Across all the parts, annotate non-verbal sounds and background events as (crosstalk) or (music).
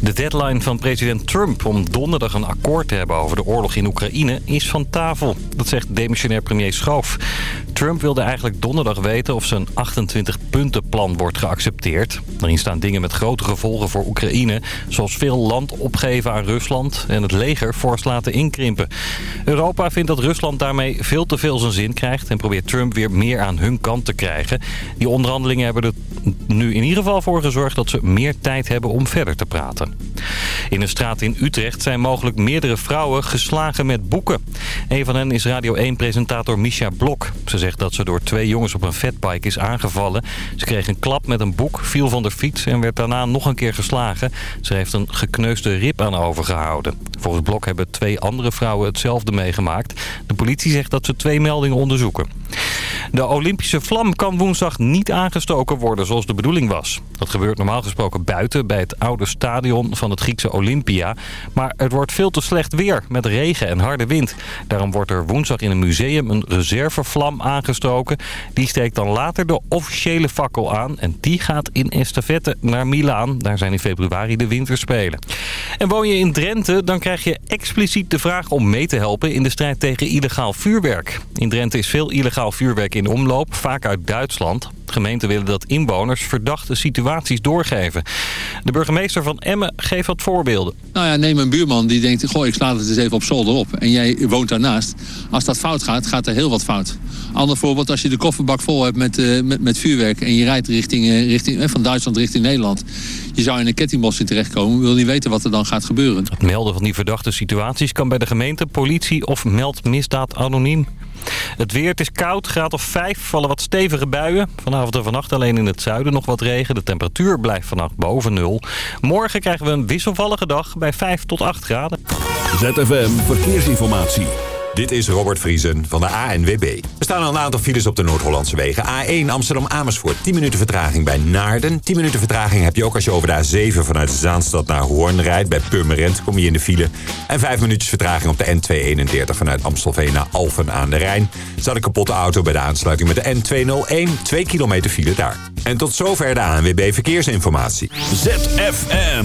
De deadline van president Trump om donderdag een akkoord te hebben over de oorlog in Oekraïne is van tafel. Dat zegt demissionair premier Schoof. Trump wilde eigenlijk donderdag weten of zijn 28-puntenplan wordt geaccepteerd. Daarin staan dingen met grote gevolgen voor Oekraïne... zoals veel land opgeven aan Rusland en het leger fors laten inkrimpen. Europa vindt dat Rusland daarmee veel te veel zijn zin krijgt... en probeert Trump weer meer aan hun kant te krijgen. Die onderhandelingen hebben er nu in ieder geval voor gezorgd... dat ze meer tijd hebben om verder te praten. In een straat in Utrecht zijn mogelijk meerdere vrouwen geslagen met boeken. Een van hen is Radio 1-presentator Misha Blok. Ze zegt dat ze door twee jongens op een fatbike is aangevallen. Ze kreeg een klap met een boek, viel van de fiets en werd daarna nog een keer geslagen. Ze heeft een gekneusde rib aan overgehouden. Volgens Blok hebben twee andere vrouwen hetzelfde meegemaakt. De politie zegt dat ze twee meldingen onderzoeken. De Olympische vlam kan woensdag niet aangestoken worden zoals de bedoeling was. Dat gebeurt normaal gesproken buiten bij het oude stadion van het Griekse Olympia. Maar het wordt veel te slecht weer met regen en harde wind. Daarom wordt er woensdag in een museum een reservevlam aangestoken. Die steekt dan later de officiële fakkel aan. En die gaat in estafette naar Milaan. Daar zijn in februari de winterspelen. En woon je in Drenthe, dan krijg je expliciet de vraag om mee te helpen in de strijd tegen illegaal vuurwerk. In Drenthe is veel illegaal vuurwerk in omloop, vaak uit Duitsland. Gemeenten willen dat inwoners verdachte situaties doorgeven. De burgemeester van Emmen geeft wat voorbeelden. Nou ja, neem een buurman die denkt, goh, ik sla het eens even op zolder op. En jij woont daarnaast. Als dat fout gaat, gaat er heel wat fout. Ander voorbeeld, als je de kofferbak vol hebt met, uh, met, met, vuurwerk... en je rijdt richting, uh, richting, uh, van Duitsland richting Nederland... je zou in een kettingbossing terechtkomen. wil niet weten wat er dan gaat gebeuren. Het melden van die verdachte situaties kan bij de gemeente, politie of meld misdaad anoniem. Het weer, het is koud, graad of 5, vallen wat stevige buien. Vanavond en vannacht alleen in het zuiden nog wat regen. De temperatuur blijft vannacht boven nul. Morgen krijgen we een wisselvallige dag bij 5 tot 8 graden. ZFM Verkeersinformatie. Dit is Robert Vriesen van de ANWB. Er staan al een aantal files op de Noord-Hollandse wegen. A1 Amsterdam-Amersfoort, 10 minuten vertraging bij Naarden. 10 minuten vertraging heb je ook als je over de A7 vanuit Zaanstad naar Hoorn rijdt. Bij Purmerend kom je in de file. En 5 minuutjes vertraging op de N231 vanuit Amstelveen naar Alphen aan de Rijn. Staat een kapotte auto bij de aansluiting met de N201. 2 kilometer file daar. En tot zover de ANWB Verkeersinformatie. ZFM.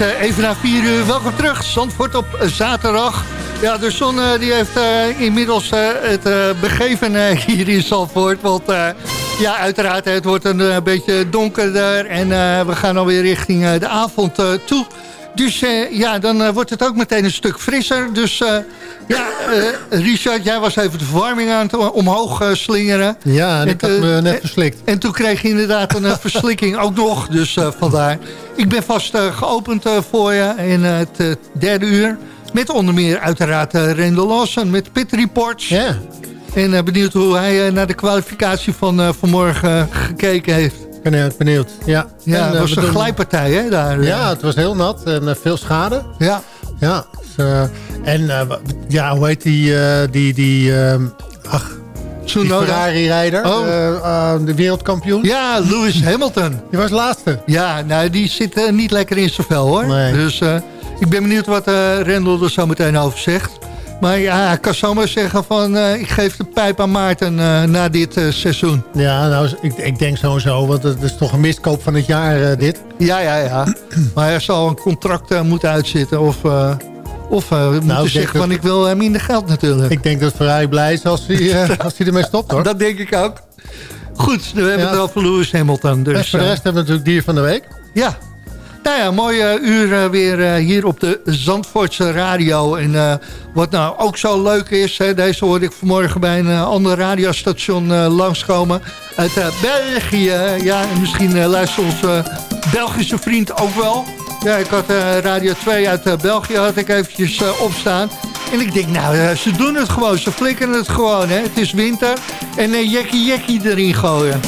Eh, even na 4 uur. Welkom terug, Zandvoort op eh, zaterdag. Ja, de zon eh, die heeft inmiddels het begeven (laughs) hier in Zandvoort. Want ja, uiteraard, het wordt een beetje donkerder. En we gaan alweer richting de avond toe. Dus eh, ja, dan eh, wordt het ook meteen een stuk frisser. Dus eh, ja, Richard, jij was even de verwarming aan het omhoog slingeren. Ja, en ik had me net verslikt. En toen kreeg je inderdaad een verslikking ook nog. Dus vandaar. Ik ben vast geopend voor je in het derde uur. Met onder meer uiteraard uh, Randall Lawson met Pit Reports. Ja, En benieuwd hoe hij naar de kwalificatie van vanmorgen gekeken heeft. Benieuwd, benieuwd. Ja, Ja, En, eh, was een glijpartij hè, daar. eh. Ja, het was heel nat en eh, veel schade. ja. Ja, dus, en ja, hoe heet die, die, die, ehm, ach. Ferrari-rijder, Oh. de wereldkampioen. Ja, Lewis Hamilton. Die was laatste. Ja, nou, die zit niet lekker in zijn vel, hoor. Nee. Dus ik ben benieuwd wat Rendel er zo meteen over zegt. Maar ja, ik kan zomaar zeggen van... eh, ik geef de pijp aan Maarten eh, na dit eh, seizoen. Ja, nou, ik, ik denk sowieso, want het is toch een miskoop van het jaar, dit. Ja, ja, ja. (clears throat) maar hij zal een contract moeten uitzitten. Of, of moeten denk zeggen van ik wil hem minder geld natuurlijk. Ik denk dat Ferrari blij is als hij, (laughs) als hij ermee stopt, hoor. Dat denk ik ook. Goed, we hebben Ja. het over Lewis Hamilton. en Dus, voor de rest hebben we natuurlijk dier van de week. Ja. Nou ja, mooi eh, uur eh, weer eh, hier op de Zandvoortse radio. En wat nou ook zo leuk is... Hè, deze hoorde ik vanmorgen bij een ander radiostation langskomen. Uit België. Ja, en misschien luistert onze Belgische vriend ook wel. Ja, ik had Radio 2 uit België had ik eventjes opstaan. En ik denk, nou, ze doen het gewoon. Ze flikken het gewoon, hè. Het is winter. En eh jekkie jekkie erin gooien.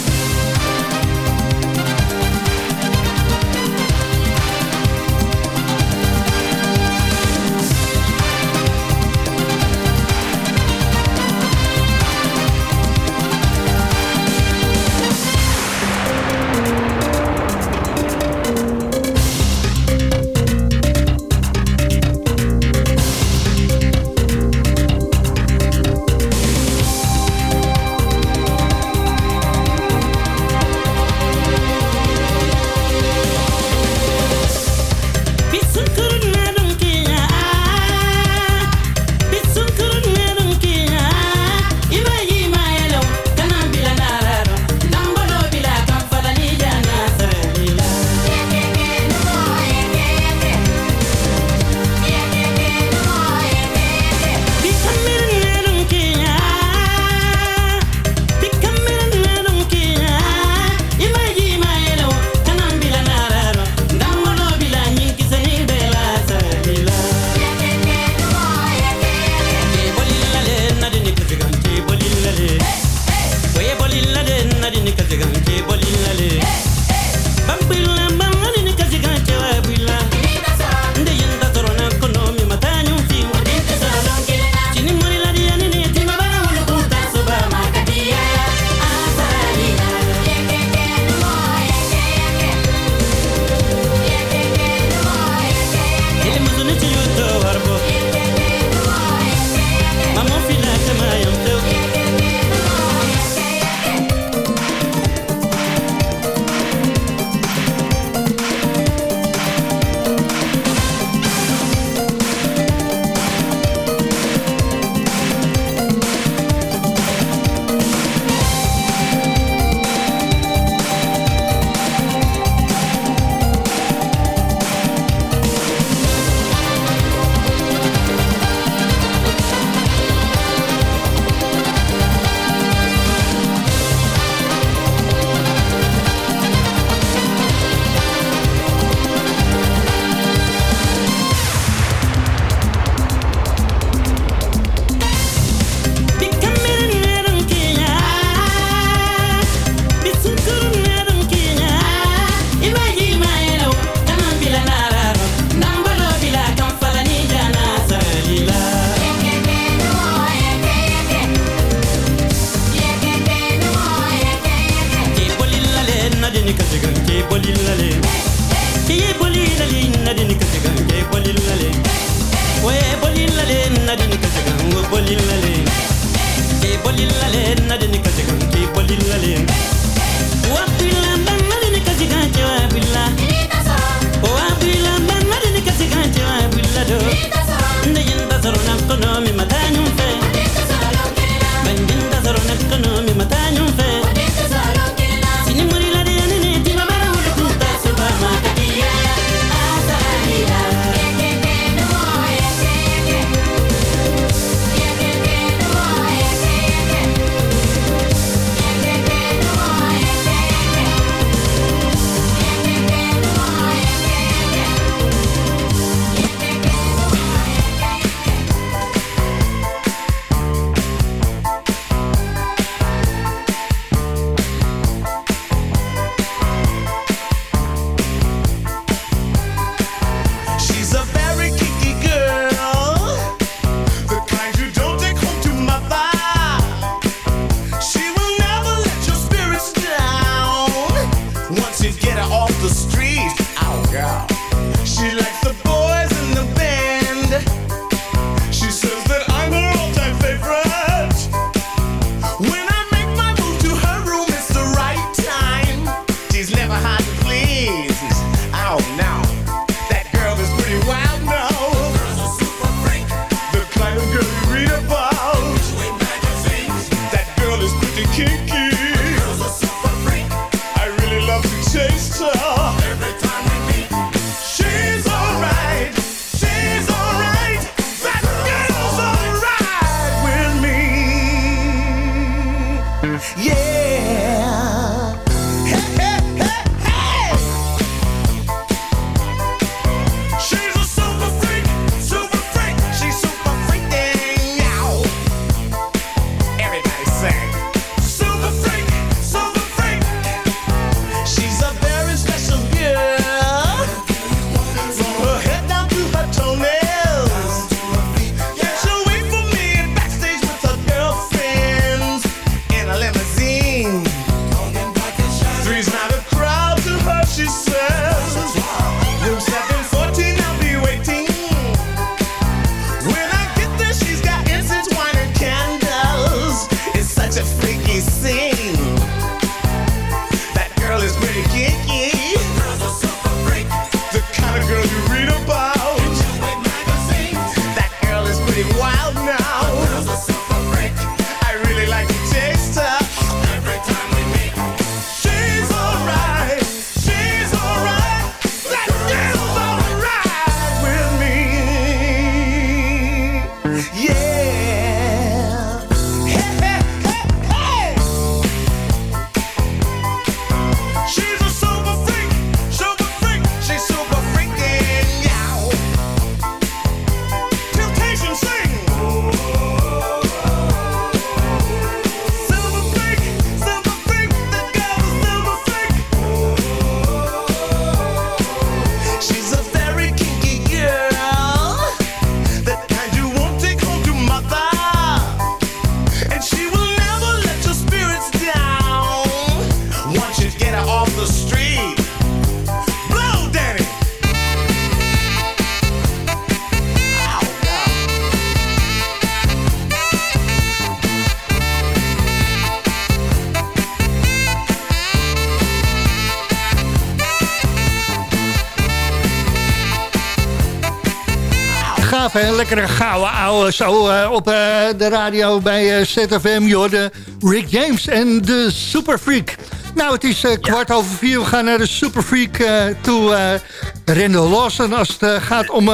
Gaaf, hè? Lekkere gouden ouwe zo eh, op eh, de radio bij eh, ZFM. Je hoorde Rick James en de Super Freak. Nou, het is eh, kwart over vier. We gaan naar de Super Freak eh, toe. eh Rendel Lawson als het gaat om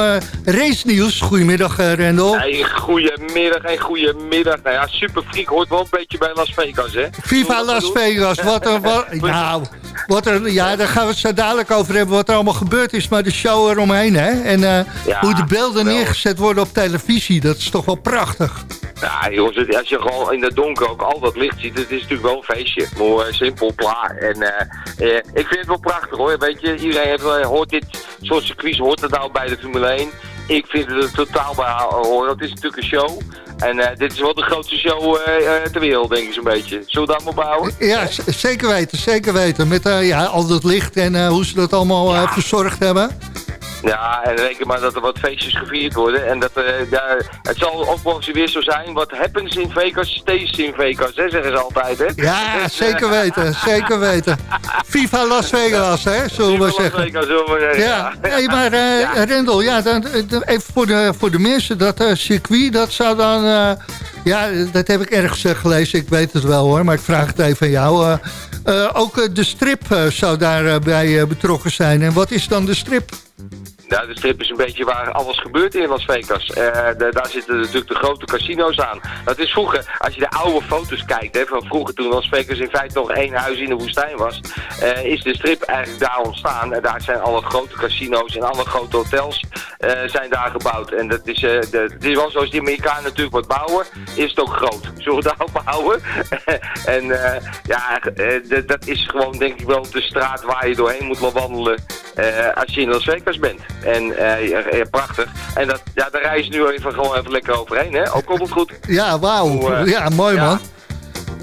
race nieuws. Goedemiddag, Rendel. Hey, goedemiddag en goedemiddag. Nou ja, Super Freak hoort wel een beetje bij Las Vegas, hè? Viva Las Vegas. Wat een, wat, (laughs) nou, wat er, ja, daar gaan we het zo dadelijk over hebben wat er allemaal gebeurd is. Maar de show eromheen, hè. En Ja, hoe de beelden wel. neergezet worden op televisie. Dat is toch wel prachtig. Ja, jongens, als je gewoon in het donker ook al dat licht ziet, het is natuurlijk wel een feestje. Maar eh, simpel, klaar. En eh, eh, ik vind het wel prachtig, hoor. Weet je, iedereen heeft, hoort dit soort circuits, hoort het nou bij de Formule 1. Ik vind het er totaal bij horen. Het is natuurlijk een show. En dit is wel de grootste show ter wereld, denk ik zo'n beetje. Zullen we daar maar bouwen? Ja, zeker weten, zeker weten. Met ja, al dat licht en hoe ze dat allemaal Ja. verzorgd hebben. Ja, en reken maar dat er wat feestjes gevierd worden. En dat, eh, ja, het zal ook wel eens weer zo zijn. Wat happens in Vegas, stays in Vegas, hè, zeggen ze altijd, hè? Ja, Dus, zeker eh, weten, zeker weten. Viva Las Vegas, hè, zullen we Las zeggen. Vegas, zullen we zeggen, Ja, nee, maar eh Ja. Rendel, ja, dan, dan even voor de, voor de mensen, dat eh, circuit, dat zou dan... eh, ja, dat heb ik ergens eh, gelezen, ik weet het wel hoor, maar ik vraag het even aan jou. eh, eh, ook eh, de strip eh, zou daarbij bij betrokken zijn. En wat is dan de strip? Nou, de strip is een beetje waar alles gebeurt in Las Vegas. Eh, daar zitten natuurlijk de grote casino's aan. Dat is vroeger, als je de oude foto's kijkt, hè, van vroeger toen Las Vegas in feite nog één huis in de woestijn was, eh, is de strip eigenlijk daar ontstaan. En daar zijn alle grote casino's en alle grote hotels zijn daar gebouwd. En dat is, eh, de, het is wel zoals die Amerikanen natuurlijk wat bouwen, is het ook groot. (laughs) Zullen we daarop houden? (laughs) en eh, ja, eh, dat is gewoon denk ik wel de straat waar je doorheen moet wandelen eh, als je in Las Vegas bent. En eh, prachtig. En dat, ja, daar ze nu even gewoon even lekker overheen, hè? Ook komt het goed. Ja, wauw. Eh, ja, mooi ja.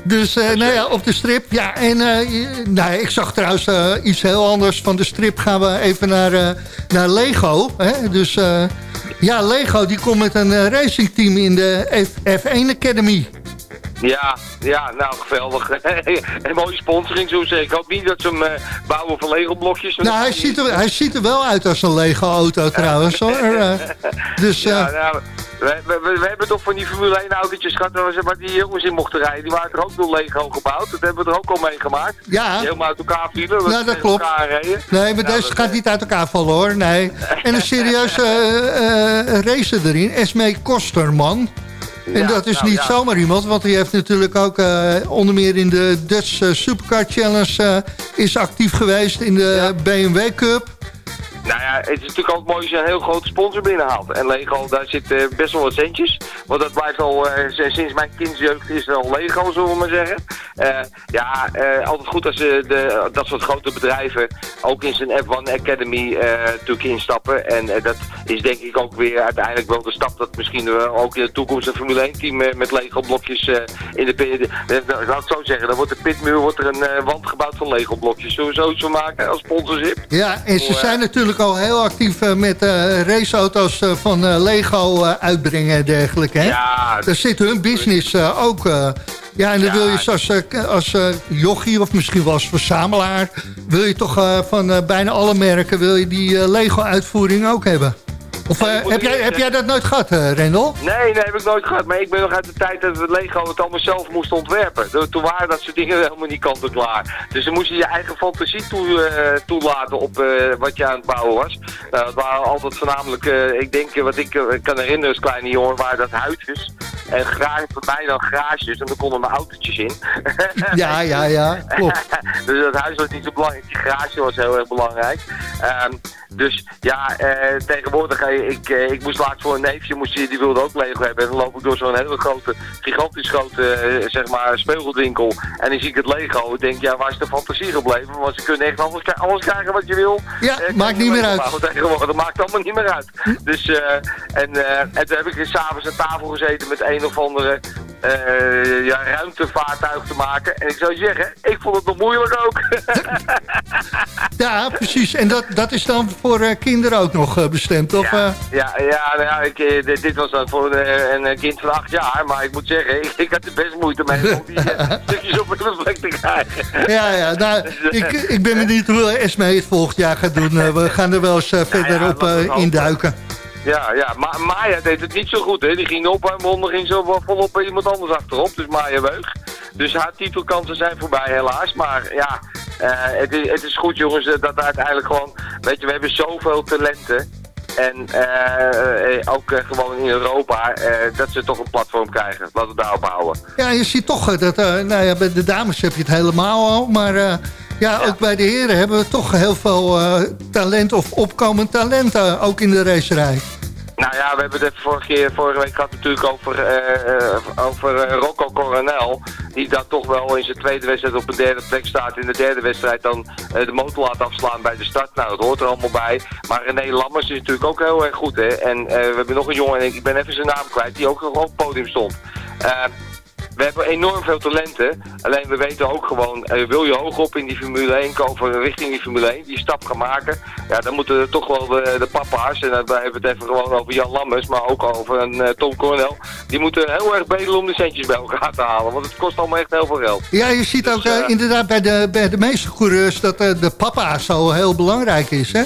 Dus eh, nou ja, op de strip. Ja, en eh, nou, ik zag trouwens eh, iets heel anders. Van de strip gaan we even naar, naar Lego. Hè? Dus ja, Lego die komt met een racingteam in de F- F1 Academy. Ja, ja, nou geweldig. (laughs) en mooie sponsoring, zo zeg ik. Hoop niet dat ze hem eh, bouwen van Lego-blokjes. Nou, hij ziet, er, hij ziet er wel uit als een Lego-auto trouwens. hoor. (laughs) Eh, dus Ja, eh, nou, We, we, hebben toch van die Formule 1 autootjes gehad waar, die jongens in mochten rijden. Die waren er ook door Lego gebouwd. Dat hebben we er ook al meegemaakt. Ja. Die helemaal uit elkaar vielen. Ja, dat klopt. Nee, maar Nou, deze dat, gaat eh, niet uit elkaar vallen hoor. Nee. En een serieuze eh, racer erin. Esme Kosterman. En Ja, dat is nou, niet ja. zomaar iemand, want hij heeft natuurlijk ook eh, onder meer in de Dutch eh, Supercar Challenge eh, is actief geweest in de BMW Cup. Nou ja, het is natuurlijk altijd mooi als je een heel grote sponsor binnenhaalt. En Lego, daar zit eh, best wel wat centjes. Want dat blijft al, eh, sinds mijn kindsjeugd is er al Lego, zullen we maar zeggen. Eh, ja, eh, altijd goed als de, dat soort grote bedrijven ook in zijn F1 Academy natuurlijk instappen. En dat is denk ik ook weer uiteindelijk wel de stap dat misschien ook in de toekomst een Formule 1 team met Lego blokjes in de pit. eh, eh, laat ik zo zeggen, dan wordt de pitmuur wordt er een wand gebouwd van Lego blokjes. Zullen we zoiets van maken als sponsorship? Ja, en ze zijn natuurlijk al heel actief eh, met eh, raceauto's eh, van Lego uitbrengen en dergelijke. Hè? Ja, Daar zit hun business ook. ja, en dan Ja. wil je als, als jochie of misschien wel als verzamelaar... wil je toch van bijna alle merken wil je die Lego-uitvoering ook hebben. Of eh, heb, jij, heb jij dat nooit gehad, eh Rendel? Nee, nee, heb ik nooit gehad. Maar ik ben nog uit de tijd dat we Lego het allemaal zelf moesten ontwerpen. Toen- waren dat soort dingen helemaal niet kant en klaar. Dus dan moest je je eigen fantasie toe, eh, toelaten op wat je aan het bouwen was. Nou, dat waren altijd voornamelijk, ik denk, wat ik kan herinneren als kleine jongen, waren dat huisjes. En graag voor mij dan garages. En dan konden mijn autootjes in. (laughs) Ja, ja, ja, klopt. (laughs) dus dat huis was niet zo belangrijk. Die garage was heel erg belangrijk. Ehm, dus ja, tegenwoordig, ga je, ik, eh, ik moest laatst voor een neefje, moest, die die wilde ook Lego hebben. En dan loop ik door zo'n hele grote, gigantisch grote, eh, zeg maar, speelgoedwinkel. En dan zie ik het Lego. Ik denk, ja, waar is de fantasie gebleven? Want ze kunnen echt alles, alles krijgen wat je wil. Ja, Eh, maakt niet meer uit. Tegenwoordig, dat maakt allemaal niet meer uit. Dus, en, en toen heb ik s'avonds aan tafel gezeten met een of andere eh, ja, ruimtevaartuig te maken. En ik zou zeggen, ik vond het nog moeilijk ook. (laughs) Ja, precies. En dat, dat is dan voor eh, kinderen ook nog eh, bestemd, of? Ja, ja, ja, nou ja ik, dit, was dan voor een, kind van acht jaar, maar ik moet zeggen, ik, ik had er best moeite mee om die (laughs) stukjes op een plek te krijgen. Ja, ja. Nou, (laughs) ik, ik ben benieuwd hoe Esme het volgend jaar gaat doen. We gaan er wel eens verder ja, op induiken. Ja, ja, maar Maya deed het niet zo goed, hè. Die ging op haar monden, ging zo volop bij iemand anders achterop, dus Maya Weug. Dus haar titelkansen zijn voorbij helaas, maar ja, eh, het, is, het is goed jongens, eh, dat uiteindelijk gewoon, weet je, we hebben zoveel talenten. En eh, ook gewoon in Europa, dat ze toch een platform krijgen. Laten we daarop houden. Ja, je ziet toch dat, nou ja, bij de dames heb je het helemaal al. Maar eh, ja, ook bij de heren hebben we toch heel veel talent of opkomend talent ook in de racerij. Nou ja, we hebben het vorige, keer, vorige week gehad natuurlijk over, eh, eh, over eh, Rocco Coronel. Die dan toch wel in zijn tweede wedstrijd op een derde plek staat. In de derde wedstrijd dan de motor laat afslaan bij de start. Nou, dat hoort er allemaal bij. Maar René Lammers is natuurlijk ook heel erg goed, hè. En we hebben nog een jongen, en ik ben even zijn naam kwijt, die ook op het podium stond. Eh, we hebben enorm veel talenten. Alleen we weten ook gewoon, eh, wil je hoog op in die Formule 1 komen, richting die Formule 1, die stap gaan maken. Ja, dan moeten er toch wel de, de papa's, en dan hebben we het even gewoon over Jan Lammers, maar ook over een eh, Tom Coronel. Die moeten heel erg bedelen om de centjes bij elkaar te halen, want het kost allemaal echt heel veel geld. Ja, je ziet ook Dus, eh, eh, inderdaad bij de, bij de meeste coureurs dat eh, de papa zo heel belangrijk is. Hè?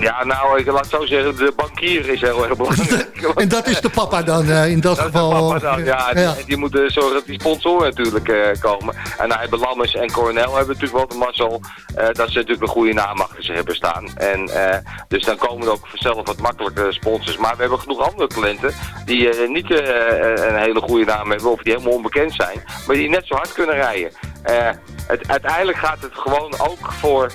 Ja, nou, ik laat het zo zeggen, de bankier is heel erg belangrijk. (laughs) En dat is de papa dan eh, in dat, Dat is de geval. papa dan, ja. Die, die moeten zorgen dat die sponsoren natuurlijk eh, komen. En nou hebben Lammers en Coronel hebben natuurlijk wel de mazzel eh, dat ze natuurlijk een goede naam achter zich hebben staan. En eh, dus dan komen er ook vanzelf wat makkelijke sponsors. Maar we hebben genoeg andere talenten die niet een hele goede naam hebben of die helemaal onbekend zijn. Maar die net zo hard kunnen rijden. Het, uiteindelijk gaat het gewoon ook voor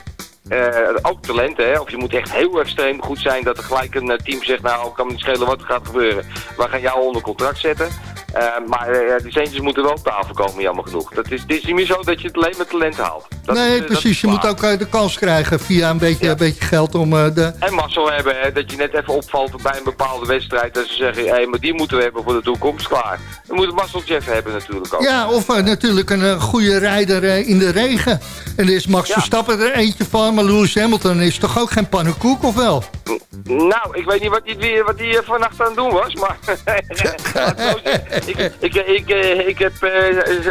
ook talenten, hè? of je moet echt heel extreem goed zijn dat er gelijk een eh, team zegt, nou kan me niet schelen wat er gaat gebeuren. We gaan jou onder contract zetten. Eh, maar eh, die centjes moeten wel op tafel komen, jammer genoeg. Dat is, het is niet meer zo dat je het alleen met talent haalt. Dat nee, is, eh, precies. Je moet ook eh, de kans krijgen via een beetje, Ja. een beetje geld om eh, de... En mazzel hebben, hè, dat je net even opvalt bij een bepaalde wedstrijd. Dat ze zeggen, hé, maar die moeten we hebben voor de toekomst, klaar. Dan moet mazzeltje even hebben natuurlijk ook. Ja, of eh, natuurlijk een eh, goede rijder eh, in de regen. En er is Max Ja. Verstappen er eentje van, maar Lewis Hamilton is toch ook geen pannenkoek, of wel? Nou, ik weet niet wat die, wie- wat die eh, vannacht aan het doen was, maar... (laughs) Zeggen. ik, ik, ik, eh, ik heb eh,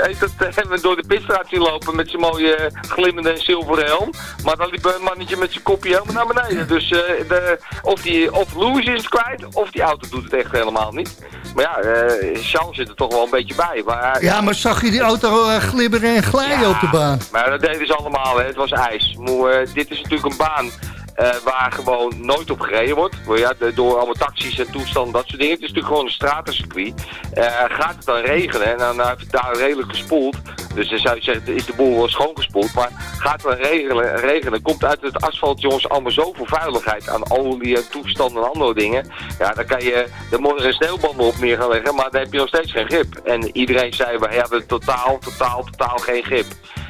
eh, (laughs) door de pitstraat zien lopen met zijn mooie glimmende en zilveren helm. Maar dan liep een mannetje met zijn kopje helemaal naar beneden. Dus de, of, die, of Louis is het kwijt, of die auto doet het echt helemaal niet. Maar ja, Charles zit er toch wel een beetje bij. Maar, Ja, maar zag je die auto glibberen en glijden op de baan? maar dat deden ze allemaal, hè. het was ijs. Moe, dit is natuurlijk een baan eh, waar gewoon nooit op gereden wordt. De- door allemaal taxis en toestanden, dat soort dingen. Het is natuurlijk gewoon een stratencircuit. Eh, gaat het dan regenen en dan heeft het daar redelijk gespoeld. Dus dan zou je zeggen, is de boel wel schoongespoeld. Maar gaat het dan regenen, regenen komt uit het asfalt, jongens, allemaal zoveel vuiligheid aan olie en toestanden en andere dingen. Ja, dan kan je de morgen sneeuwbanden op neer gaan leggen, maar dan heb je nog steeds geen grip. En iedereen zei, we hebben totaal, totaal, totaal geen grip.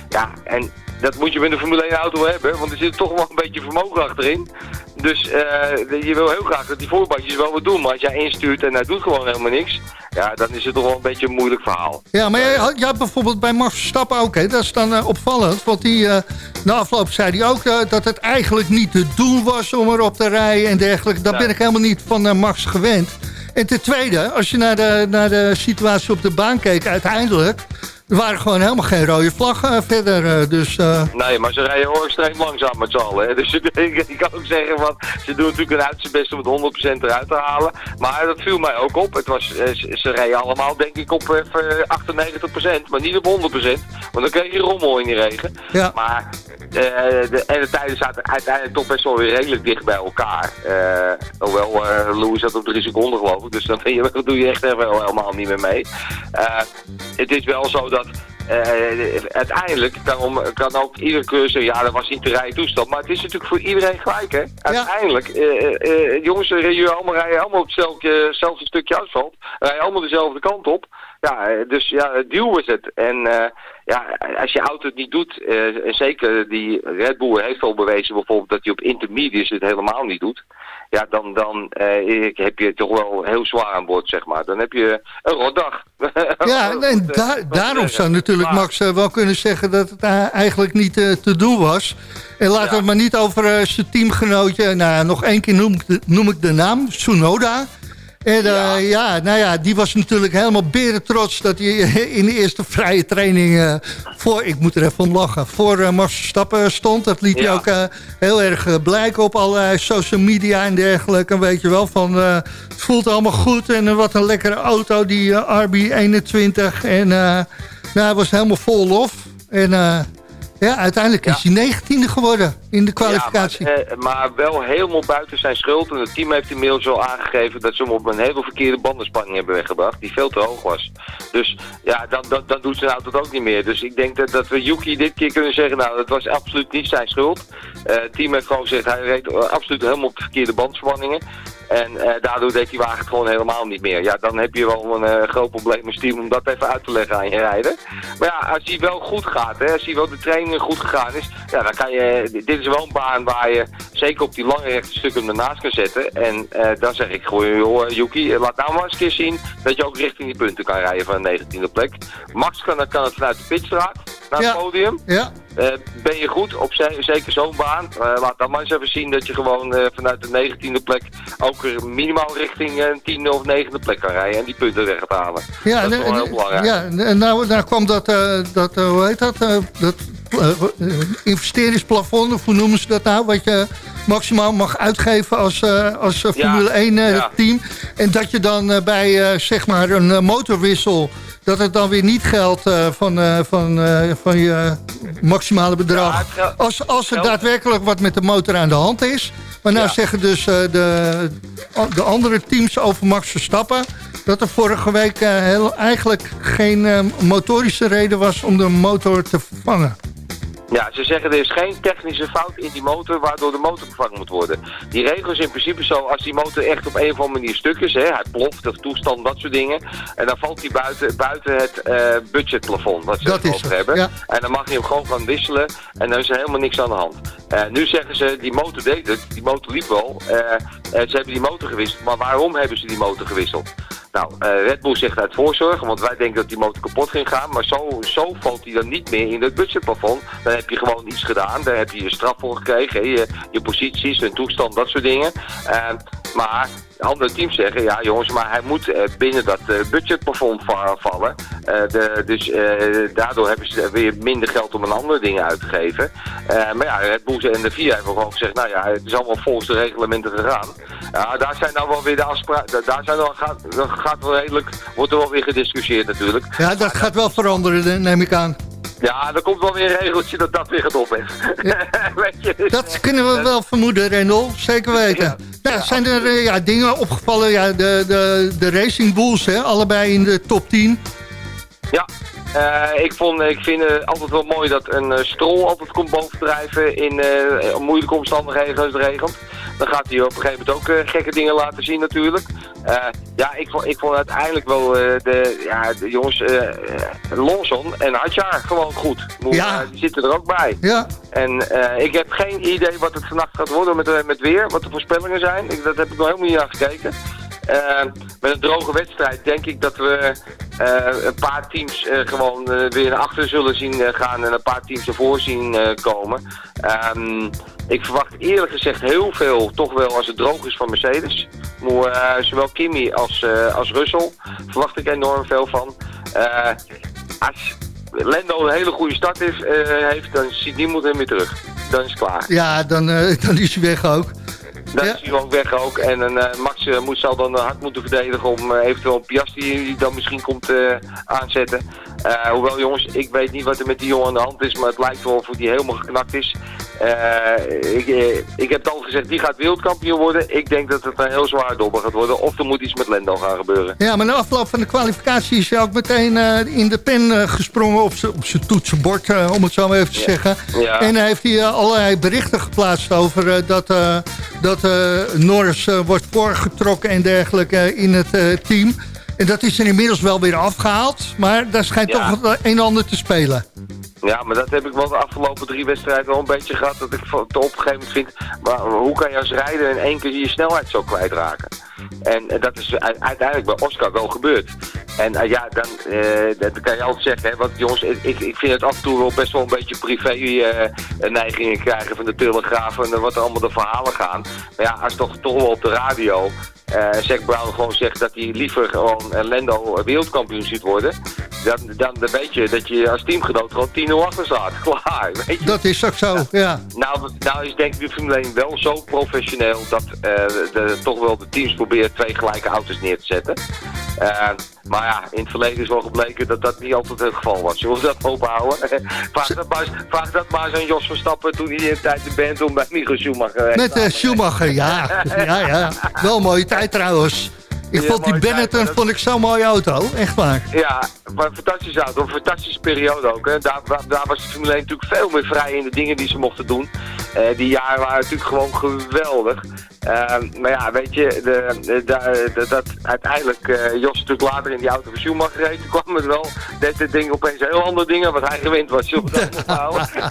Ja, en dat moet je met een Formule 1 auto hebben, want er zit toch wel een beetje vermogen achterin. Dus eh, je wil heel graag dat die voorbandjes wel wat doen. Maar als jij instuurt en hij doet gewoon helemaal niks, ja, dan is het toch wel een beetje een moeilijk verhaal. Ja, maar jij, had- jij had bijvoorbeeld bij Max Verstappen ook, hè? dat is dan eh, opvallend. Want die, eh, na afloop zei hij ook eh, dat het eigenlijk niet te doen was om erop te rijden en dergelijke. Dat ben ik helemaal niet van eh, Max gewend. En ten tweede, als je naar de, naar de situatie op de baan keek, uiteindelijk... er waren gewoon helemaal geen rode vlaggen eh, verder. eh, dus eh, Nee, maar ze rijden heel extreem langzaam met z'n allen. Dus (laughs) ik, ik kan ook zeggen, van, ze doen natuurlijk een uiterste best om het 100% eruit te halen. Maar dat viel mij ook op. Het was, ze, rijden allemaal denk ik op eh, 98%, maar niet op 100%. Want dan kreeg je rommel in die regen. Ja. Maar de, en de tijden zaten uiteindelijk toch best wel weer redelijk dicht bij elkaar. Hoewel eh Louis zat op drie seconden geloof ik. Dus dan (laughs) doe je echt even helemaal niet meer mee. Het is wel zo dat eh, uiteindelijk kan, kan ook iedere keer zeggen, ja, dat was niet de rijden toestand. Maar het is natuurlijk voor iedereen gelijk, hè. Uiteindelijk, eh, eh, eh, jongens, rijden allemaal, rijden allemaal op hetzelfde, hetzelfde stukje asfalt. Rijden allemaal dezelfde kant op. Ja, dus ja, duw is het. En ja, als je auto het niet doet, en zeker die Red Bull heeft al bewezen bijvoorbeeld dat hij op intermediates het helemaal niet doet. Ja, dan, dan eh, heb je het toch wel heel zwaar aan boord, zeg maar. Dan heb je een rotdag. (laughs) ja, en da- daarom zou natuurlijk Max eh, wel kunnen zeggen dat het eh, eigenlijk niet eh, te doen was. En laten we het maar niet over eh, zijn teamgenootje. Nou, nog één keer noem ik de, noem ik de naam, Tsunoda. En eh, ja. nou ja, die was natuurlijk helemaal beren trots dat hij eh, in de eerste vrije training eh, voor, ik moet er even om lachen, voor eh, Max Verstappen stond. Dat liet hij Ja. ook heel erg blijken op allerlei social media en dergelijke. Weet je wel, van het voelt allemaal goed en wat een lekkere auto, die eh, RB21. En nou, hij was helemaal vol lof. En eh, ja, uiteindelijk is hij negentiende geworden in de kwalificatie. Ja, maar, eh, maar wel helemaal buiten zijn schuld. En het team heeft inmiddels al aangegeven dat ze hem op een hele verkeerde bandenspanning hebben weggebracht. Die veel te hoog was. Dus ja, dan, dan, dan doet zijn auto het ook niet meer. Dus ik denk dat, dat we Yuki dit keer kunnen zeggen, nou, dat was absoluut niet zijn schuld. Eh, het team heeft gewoon gezegd, hij reed absoluut helemaal op de verkeerde bandspanningen. En eh, daardoor deed die wagen het gewoon helemaal niet meer. Ja, dan heb je wel een eh, groot probleem als team om dat even uit te leggen aan je rijder. Maar ja, als die wel goed gaat, hè, als die wel de training goed gegaan is, ja, dan kan je, dit is wel een baan waar je zeker op die lange rechte stukken ernaast kan zetten. En eh, dan zeg ik gewoon, joh, Yuki, laat nou maar eens een keer zien dat je ook richting die punten kan rijden van een 19e plek. Max kan, kan het vanuit de pitstraat naar het Ja. podium. Ja, Eh, ben je goed op ze- zeker zo'n baan? Eh, laat dan maar eens even zien dat je gewoon eh, vanuit de 19e plek ook minimaal richting een 10e of 9e plek kan rijden en die punten weg te halen. Ja, dat is wel heel belangrijk. Ja, en nou, daar kwam dat, dat hoe heet dat, dat investeringsplafond, of hoe noemen ze dat nou, wat je maximaal mag uitgeven als, eh, als eh, Ja, Formule 1 eh, ja. team. En dat je dan eh, bij eh, zeg maar een eh, motorwissel, dat het dan weer niet geldt eh, van, eh, van, eh, van je maximale bedrag. als, als er daadwerkelijk wat met de motor aan de hand is. Maar nou Ja. zeggen dus eh, de, de andere teams over Max Verstappen... dat er vorige week eh, heel, eigenlijk geen eh, motorische reden was om de motor te vervangen. Ja, ze zeggen er is geen technische fout in die motor waardoor de motor vervangen moet worden. Die regel is in principe zo, als die motor echt op een of andere manier stuk is, hè, hij ploft of toestand, dat soort dingen. En dan valt hij buiten, buiten het eh, budgetplafond, wat ze Dat over hebben. ja. En dan mag je hem gewoon gaan wisselen en dan is er helemaal niks aan de hand. Eh, nu zeggen ze, die motor deed het, die motor liep wel. eh, ze hebben die motor gewisseld, maar waarom hebben ze die motor gewisseld? Nou, eh, Red Bull zegt uit voorzorg, want wij denken dat die motor kapot ging gaan. Maar zo, zo valt hij dan niet meer in het budgetplafond. Dan heb je gewoon iets gedaan. Daar heb je je straf voor gekregen. Je, je posities, een toestand, dat soort dingen. Eh, maar andere teams zeggen, ja jongens, maar hij moet eh, binnen dat budgetplafond va- vallen. De, dus daardoor hebben ze weer minder geld om aan andere dingen uit te geven. Maar ja, Red Bull en de VIA hebben gewoon gezegd, nou ja, het is allemaal volgens de reglementen gegaan. Ja, daar zijn nou wel weer de afspraken, daar zijn wel, gaat, gaat wel redelijk, wordt er wel weer gediscussieerd natuurlijk. Ja, dat gaat wel veranderen, neem ik aan. Ja, er komt wel weer een regeltje dat dat weer gaat opheffen. (laughs) Je, dus- Dat kunnen we wel vermoeden, Rendel. Zeker weten. Ja, zijn er ja, dingen opgevallen? Ja, de, de, de Racing Bulls, hè, allebei in de top 10. Ja, eh, ik, vond, ik vind het altijd wel mooi dat een eh, strol altijd komt bovendrijven in eh, moeilijke omstandigheden als het regent. Dan gaat hij op een gegeven moment ook eh, gekke dingen laten zien natuurlijk. Eh, ja, ik vond, ik vond uiteindelijk wel eh, de, ja, de jongens Lawson en Hadjar gewoon goed. Moet- Ja. die zitten er ook bij. Ja, En ik heb geen idee wat het vannacht gaat worden met, met weer, wat de voorspellingen zijn. Ik, dat heb ik nog helemaal niet naar gekeken. Eh, met een droge wedstrijd denk ik dat we eh, een paar teams eh, gewoon eh, weer naar achter zullen zien gaan en een paar teams ervoor zien komen. Ehm, ik verwacht eerlijk gezegd heel veel, toch wel als het droog is van Mercedes. Zowel Kimi als, eh, als Russell verwacht ik enorm veel van. Als Lando een hele goede start heeft, heeft dan ziet niemand hem weer terug. Dan is het klaar. ja dan, (laughs) dan is hij weg ook. Ja. is hij gewoon weg ook. En een, eh, Max eh, moet, zal dan hard moeten verdedigen om eh, eventueel een Piastri die dan misschien komt eh, aanzetten. Eh, hoewel jongens, ik weet niet wat er met die jongen aan de hand is, maar het lijkt wel of hij helemaal geknakt is. Eh, ik, eh, ik heb al gezegd, die gaat wereldkampioen worden. Ik denk dat het een heel zwaar dobber gaat worden. Of er moet iets met Lendo gaan gebeuren. Ja, maar na afloop van de kwalificatie is hij ook meteen in de pen gesprongen op zijn toetsenbord, om het zo maar even te zeggen. Ja. En hij heeft hier allerlei berichten geplaatst over dat, dat Norris wordt voorgetrokken en dergelijke in het team. En dat is er inmiddels wel weer afgehaald, maar daar schijnt Ja. toch wat een en ander te spelen. Ja, maar dat heb ik wel de afgelopen drie wedstrijden wel een beetje gehad. Dat ik het op een gegeven moment vind, maar hoe kan je als rijder in één keer je snelheid zo kwijtraken? En eh, dat is uiteindelijk bij Oscar wel gebeurd. En eh, ja, dan, eh, dat kan je altijd zeggen, hè, want jongens, ik, ik vind het af en toe wel best wel een beetje privé eh, neigingen krijgen van de Telegraaf en eh, wat er allemaal de verhalen gaan. Maar ja, als toch, toch wel op de radio eh Zack Brown gewoon zegt dat hij liever gewoon Lando wereldkampioen ziet worden, dan, dan, dan weet je dat je als teamgenoot gewoon 10-0 achter staat. (laughs) Klaar, weet je. Dat is ook zo, ja. Nou, nou is denk ik de Formule 1 wel zo professioneel dat eh, de, toch wel de teams proberen twee gelijke auto's neer te zetten. Eh, maar ja, in het verleden is wel gebleken dat dat niet altijd het geval was. Zullen we dat ophouden? (laughs) vraag, dat maar, vraag dat maar eens aan Jos Verstappen toen hij in tijd de band om bij Michael Schumacher Met eh, Schumacher, ja. (laughs) ja, ja. Wel mooie tijd trouwens. Ik Ja, vond die Benetton dat- vond ik zo'n mooie auto, echt waar. Ja, maar een fantastische auto, een fantastische periode ook. Hè. Daar, daar, daar was de Formule 1 natuurlijk veel meer vrij in de dingen die ze mochten doen. Eh, die jaren waren natuurlijk gewoon geweldig. Ehm, maar ja, weet je, de, de, de- de- dat uiteindelijk eh, Jos natuurlijk later in die auto van Schumacher reed. Kwam het wel, deed dit ding opeens heel andere dingen wat hij gewend was. Zullen we dat ophouden? (laughs)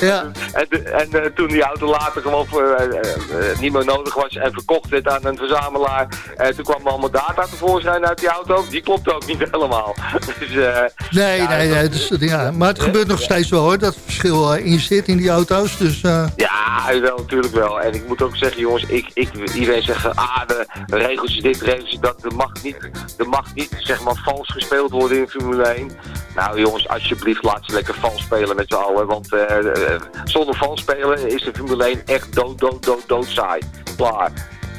Ja. (laughs) En, en eh, toen die auto later gewoon voor, eh, niet meer nodig was en verkocht werd aan een verzamelaar. toen kwam allemaal data tevoorschijn uit die auto. Die klopte ook niet (laughs) helemaal. Dus, Nee, ja, nee, nee. Dus, ja. Maar het gebeurt nog steeds wel hoor, dat er verschil in zit in die auto's. Dus Ja, wel, natuurlijk wel. En ik moet ook zeggen, jongens, ik, ik, iedereen zegt, ah, de regels is dit, de regels is dat. Er mag niet, er mag niet, zeg maar, vals gespeeld worden in Formule 1. Nou, jongens, alsjeblieft, laat ze lekker vals spelen met z'n allen. Want eh, eh, zonder vals spelen is de Formule 1 echt dood, dood, dood, dood saai. Klaar.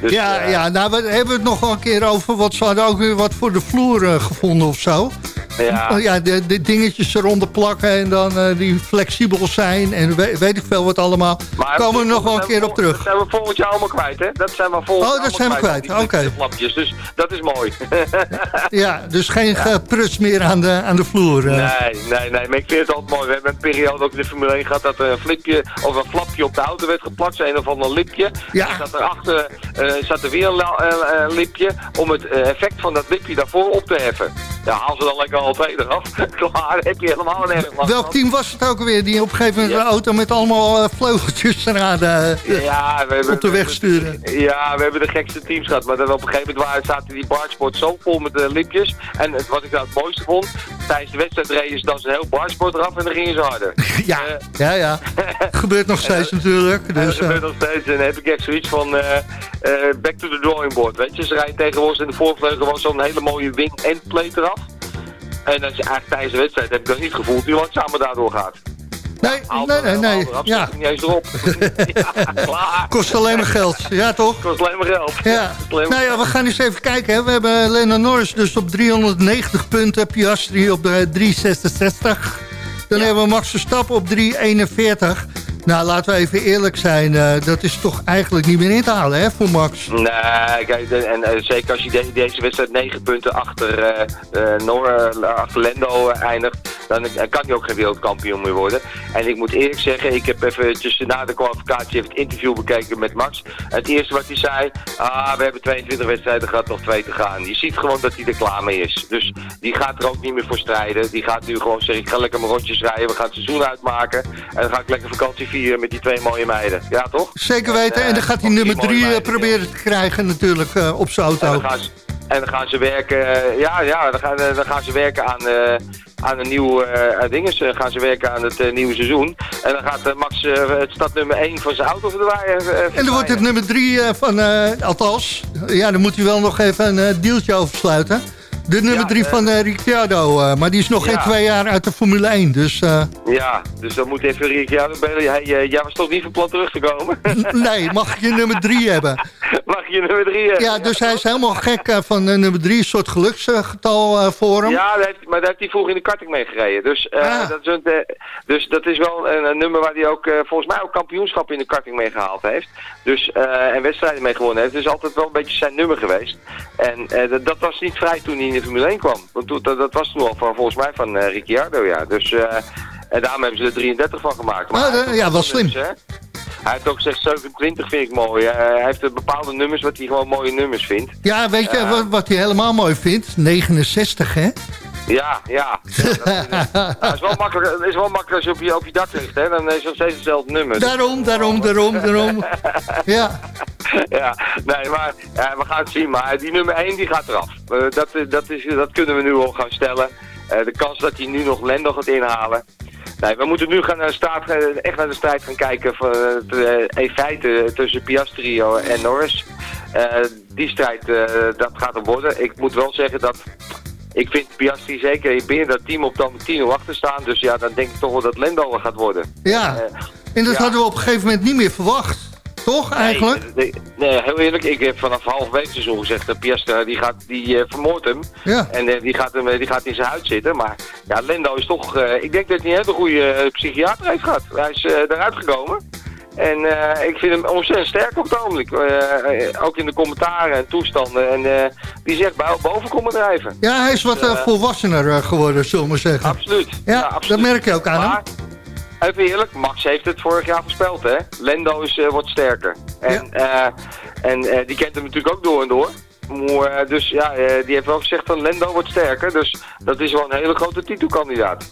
Dus, ja, eh, ja, nou we hebben het nog wel een keer over, want ze hadden ook weer wat voor de vloer gevonden of zo. Ja. Oh, ja, de, de dingetjes eronder plakken en dan eh, die flexibel zijn en weet, weet ik veel wat allemaal. Maar Komen we nog wel een keer op terug. Dat zijn we volgend jaar allemaal kwijt, hè? Dat zijn we volgend Oh, jaar dat zijn we kwijt, oké. flapjes. Dus dat is mooi. (laughs) Ja, dus geen gepruts meer aan de, aan de vloer. eh. Nee, nee, nee, maar ik vind het altijd mooi. We hebben een periode ook in de Formule 1 gehad dat er een flipje of een flapje op de auto werd geplakt. Een of ander lipje. Ja. En zat erachter eh, zat er weer een lipje om het effect van dat lipje daarvoor op te heffen. Ja, haal ze dan lekker al twee eraf. (laughs) Klaar, heb je helemaal nergens last Welk team was het ook weer die op een gegeven moment Ja. een auto met allemaal eh, vleugeltjes (laughs) eraan eh, Ja, we hebben, op de weg sturen? Ja, we hebben de gekste teams gehad. Maar dan op een gegeven moment waren, zaten die barsport zo vol met eh, lipjes. En wat ik nou het mooiste vond, tijdens de wedstrijd reden ze dan zijn heel barsport eraf en dan gingen ze harder. (laughs) Ja, ja, ja. Gebeurt nog steeds natuurlijk. Dus, gebeurt nog steeds. En dan heb ik echt zoiets van back to the drawing board. Weet je, ze rijden tegenwoordig in de voorvleugel gewoon zo'n hele mooie wing en plate eraf. En dat is eigenlijk tijdens de wedstrijd heb ik dat niet gevoeld hoe langzamer daardoor gaat. nee, Haal nee, nee. nee. Ja, niet eens erop. (laughs) ja, kost alleen maar geld. Ja, toch? Kost alleen maar geld. Ja. Maar Nou ja, we gaan eens even kijken. Hè. We hebben Lennon Norris dus op 390 punten. Piastri op de 366. Dan hebben we Max Verstappen op 341. Nou, laten we even eerlijk zijn. eh, dat is toch eigenlijk niet meer in te halen, hè, voor Max. Nee, kijk, en, eh, zeker als je de- deze wedstrijd 9 punten achter, eh, achter Lendo eindigt, dan kan hij ook geen wereldkampioen meer worden. En ik moet eerlijk zeggen, ik heb eventjes na de kwalificatie even het interview bekeken met Max. Het eerste wat hij zei, ah, we hebben 22 wedstrijden gehad, nog twee te gaan. Je ziet gewoon dat hij er klaar mee is. Dus die gaat er ook niet meer voor strijden. Die gaat nu gewoon zeggen, ik ga lekker mijn rondjes rijden, we gaan het seizoen uitmaken. En dan ga ik lekker vakantie vieren met die twee mooie meiden. Ja, toch? Zeker weten. En dan gaat hij nummer 3 meiden, proberen te krijgen natuurlijk eh, op zijn auto. en dan gaan ze werken, eh, ja, ja, dan gaan, dan gaan ze werken aan, eh, aan een nieuw eh dinges, eh, gaan ze werken aan het eh, nieuwe seizoen. En dan gaat eh, Max eh, het stad nummer 1 van zijn auto verdwijnen. eh, En dan wordt het nummer 3 van, eh, althans, ja, dan moet hij wel nog even een eh, dealtje over sluiten. De nummer Ja, 3 eh, van eh, Ricciardo, eh, maar die is nog geen twee jaar uit de Formule 1. Dus Ja, dus dan moet even Ricciardo bellen. Hij, jij was toch niet van plan terug te komen? nee, mag ik je nummer 3 hebben? (laughs) Mag je nummer 3 hebben? Ja, dus hij is helemaal gek van nummer 3, een soort geluksgetal voor hem. Ja, maar daar heeft hij vroeger in de karting mee gereden. Dus, Ah. dat, is een, dus dat is wel een, een nummer waar hij ook volgens mij ook kampioenschap in de karting mee gehaald heeft. Dus, en wedstrijden mee gewonnen heeft. Dus altijd wel een beetje zijn nummer geweest. En dat, dat was niet vrij toen hij in de Formule 1 kwam. Want toen- dat, dat was toen al van, volgens mij van eh, Ricciardo, ja. Dus, eh, en daarom hebben ze er 33 van gemaakt. Ah, heeft ook ja, wel slim. Hij heeft ook gezegd 27 vind ik mooi. Eh, hij heeft een bepaalde nummers wat hij gewoon mooie nummers vindt. Ja, weet je wat, wat hij helemaal mooi vindt? 69, hè? Ja, ja. (laughs) ja dat, is, wel makkelijk, het is wel makkelijk als je op je, op je dak ligt, hè. Dan is het nog steeds hetzelfde nummer. Daarom, daarom, daarom, daarom. (laughs) Ja, ja, nee, maar ja, we gaan het zien. Maar die nummer 1 die gaat eraf. Eh, dat, eh, dat, is, dat kunnen we nu al gaan stellen. Eh, de kans dat hij nu nog Lendo gaat inhalen. Nee, we moeten nu gaan naar de staat, echt naar de strijd gaan kijken van, in feite tussen Piastri en Norris. Die strijd, dat gaat er worden. Ik moet wel zeggen dat ik vind Piastri zeker binnen dat team op dan 10 achter staan. Dus ja, dan denk ik toch wel dat Lendo er gaat worden. ja. Eh, En dat ja. hadden we op een gegeven moment niet meer verwacht. Toch, eigenlijk? Nee, nee, heel eerlijk, ik heb vanaf halverwege het seizoen gezegd dat Piastri die, gaat, die eh, vermoordt hem. Ja. En eh, die, gaat hem, eh, die gaat in zijn huid zitten. Maar ja, Lendo is toch, eh, ik denk dat hij een hele goede eh, psychiater heeft gehad. Hij is eh, eruit gekomen. En eh, ik vind hem ontzettend sterk op het ogenblik. Eh, eh, ook in de commentaren en toestanden. En die zegt bij- boven komen drijven. Ja, hij is wat Eh, volwassener geworden, zullen we maar zeggen. Absoluut. Ja, absoluut. dat merk je ook aan hem. Maar, even eerlijk, Max heeft het vorig jaar voorspeld, hè. Lendo is, wordt sterker. En, en die kent hem natuurlijk ook door en door. Maar, dus ja, die heeft wel gezegd van Lendo wordt sterker. Dus dat is wel een hele grote titelkandidaat.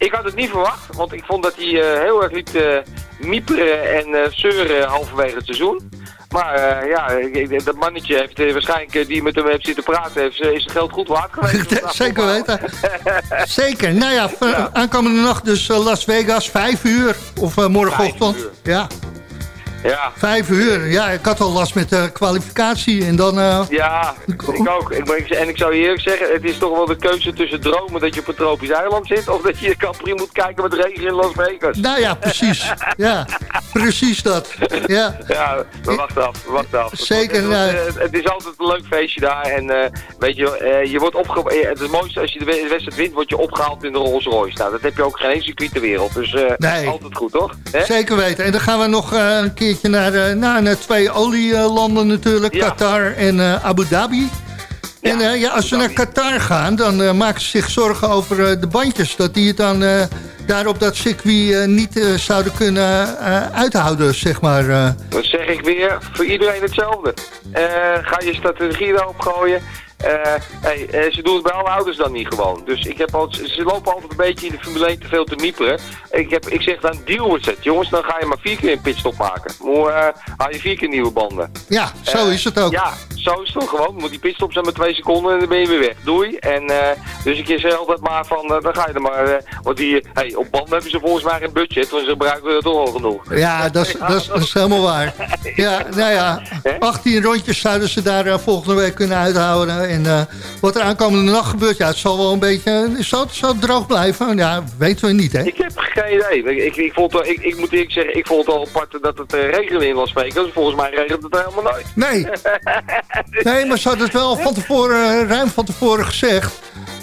Ik had het niet verwacht, want ik vond dat hij eh, heel erg liet eh, mieperen en eh, zeuren halverwege het seizoen. Maar ja, dat mannetje heeft waarschijnlijk die met hem heeft zitten praten, heeft, is zijn geld goed waard geweest. (laughs) Zeker weten. (laughs) Zeker. Nou ja, aankomende nacht dus Las Vegas, vijf uur. Of morgenochtend. Vijf uur. Ja, Ja, vijf uur. Ja, ik had al last met de kwalificatie. En dan... eh, Ja, ik ook. Ik, maar ik- en ik zou je eerlijk zeggen, het is toch wel de keuze tussen dromen dat je op een tropisch eiland zit... of dat je de Capri moet kijken met regen in Las Vegas. nou ja, precies. Ja, precies dat. Ja. Ja, we wachten af, we wachten af. Zeker, Het, ja. het, het is altijd een leuk feestje daar en eh, weet je, eh, je wordt opge... eh, Het is mooiste als je de we- de wedstrijd wint, word je opgehaald in de Rolls Royce. Nou, dat heb je ook geen circuit ter wereld, dus eh, Nee. altijd goed, toch? Zeker weten. En dan gaan we nog eh, een keertje naar, eh, naar, naar twee olielanden natuurlijk. Ja. Qatar en eh, Abu Dhabi. Ja, en eh, ja, als we Abu naar. Qatar gaan, dan maken ze zich zorgen over de bandjes. Dat die het dan daar op dat circuit niet zouden kunnen uithouden, zeg maar. Dat zeg ik weer, voor iedereen hetzelfde. Ga je strategie daarop gooien. Eh, hey, eh, ze doen het bij alle ouders dan niet gewoon. Dus ik heb altijd, ze lopen altijd een beetje in de Formule 1 te veel te mieperen. Ik, heb, ik zeg dan, deal with it. Jongens, dan ga je maar vier keer een pitstop maken. Moet, eh, haal je vier keer nieuwe banden. Ja, zo is het ook. Ja, zo is het toch gewoon. Moet die pitstop zijn met twee seconden en dan ben je weer weg. Doei. En dus ik zeg altijd maar van, dan ga je er maar. want die, hey, op banden hebben ze volgens mij geen budget, want ze gebruiken er toch al genoeg. Ja, dat is, dat, is, dat helemaal waar. (laughs) Ja, nou ja, 18 rondjes zouden ze daar volgende week kunnen uithouden. En eh, wat er aankomende nacht gebeurt, ja, het zal wel een beetje... Zal het, zal het droog blijven? Ja, weten we niet, hè? Ik heb geen idee. Ik, ik, ik, vond, wel- ik, ik moet eerlijk zeggen, ik vond het al apart dat het eh, regende in Las Vegas. Volgens mij regent het helemaal nooit. Nee. (laughs) Nee, maar ze hadden het wel van tevoren, eh, ruim van tevoren gezegd.